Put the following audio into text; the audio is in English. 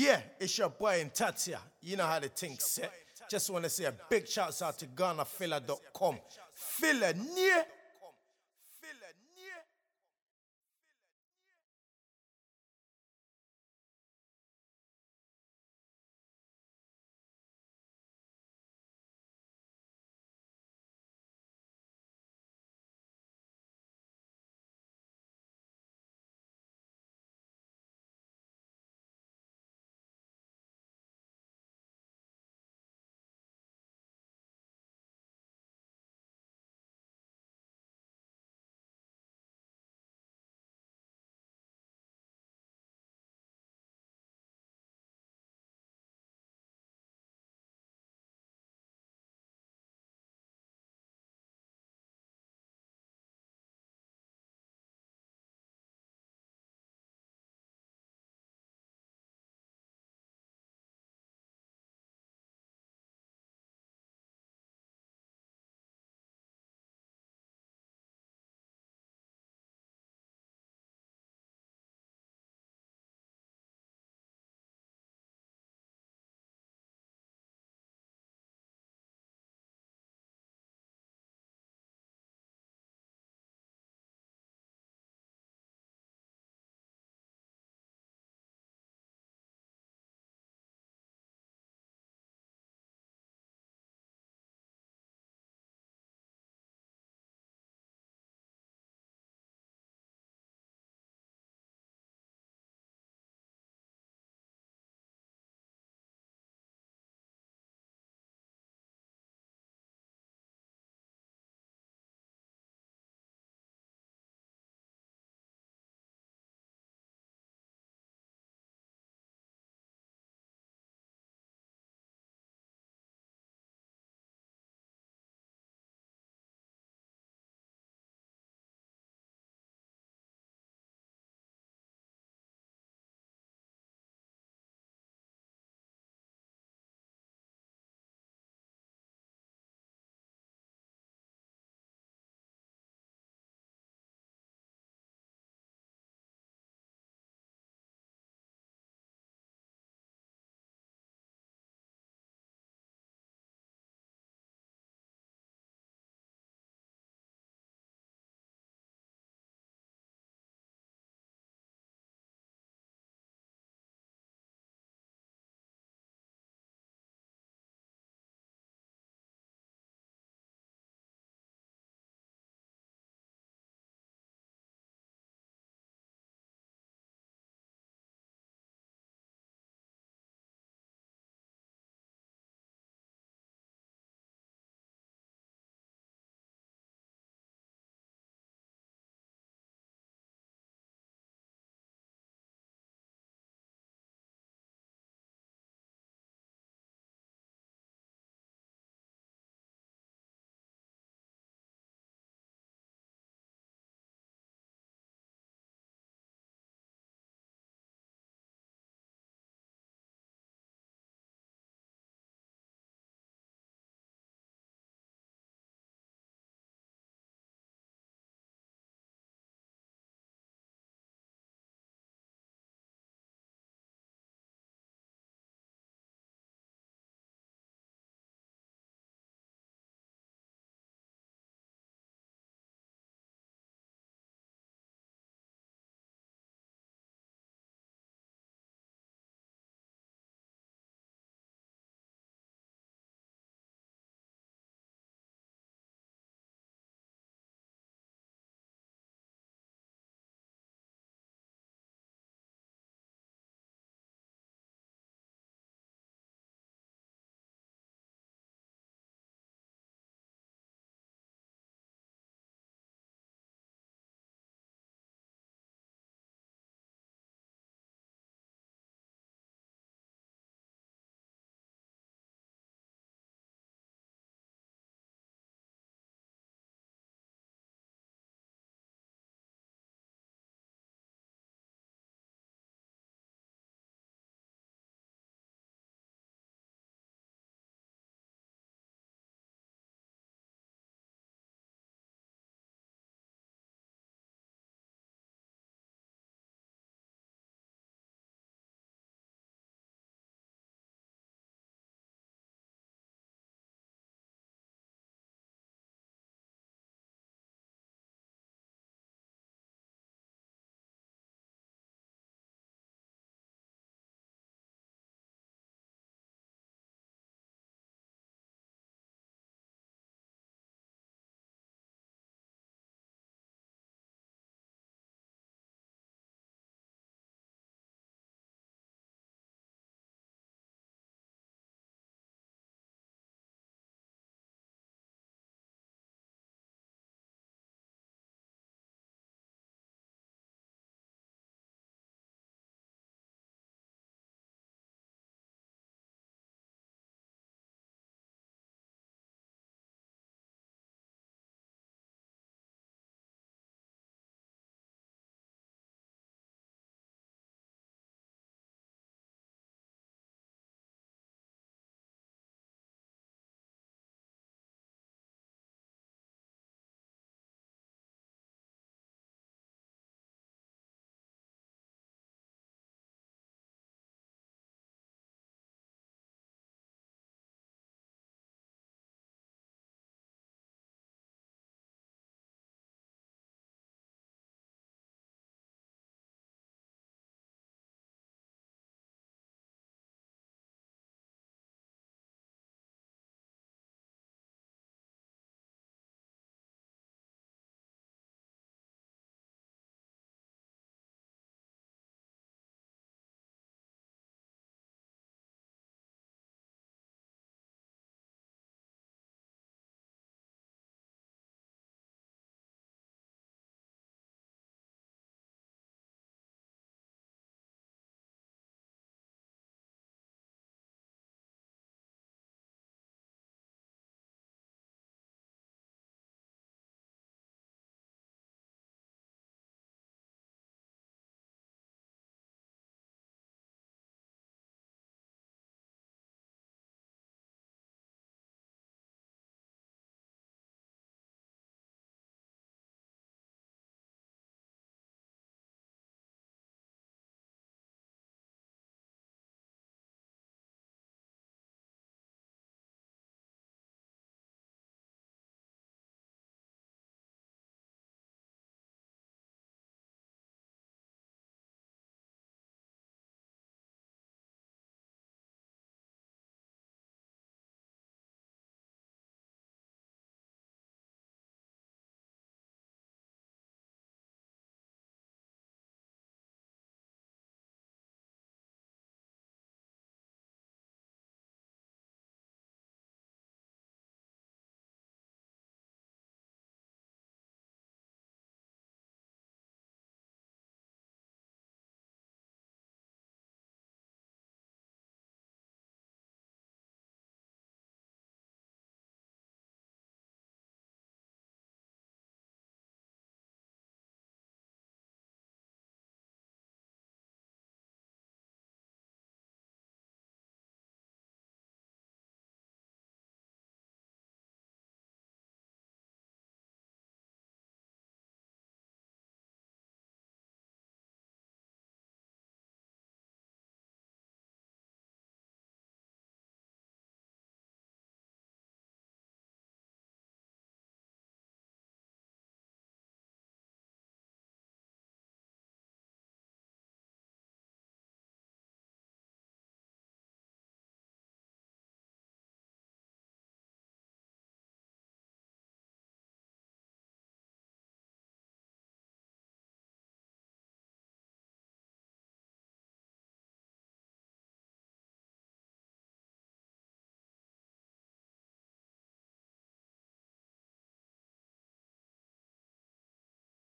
Yeah, it's your boy in Tatia. You know how the things set. Just want to say a big shout out to Ghanafilla.com. Filler near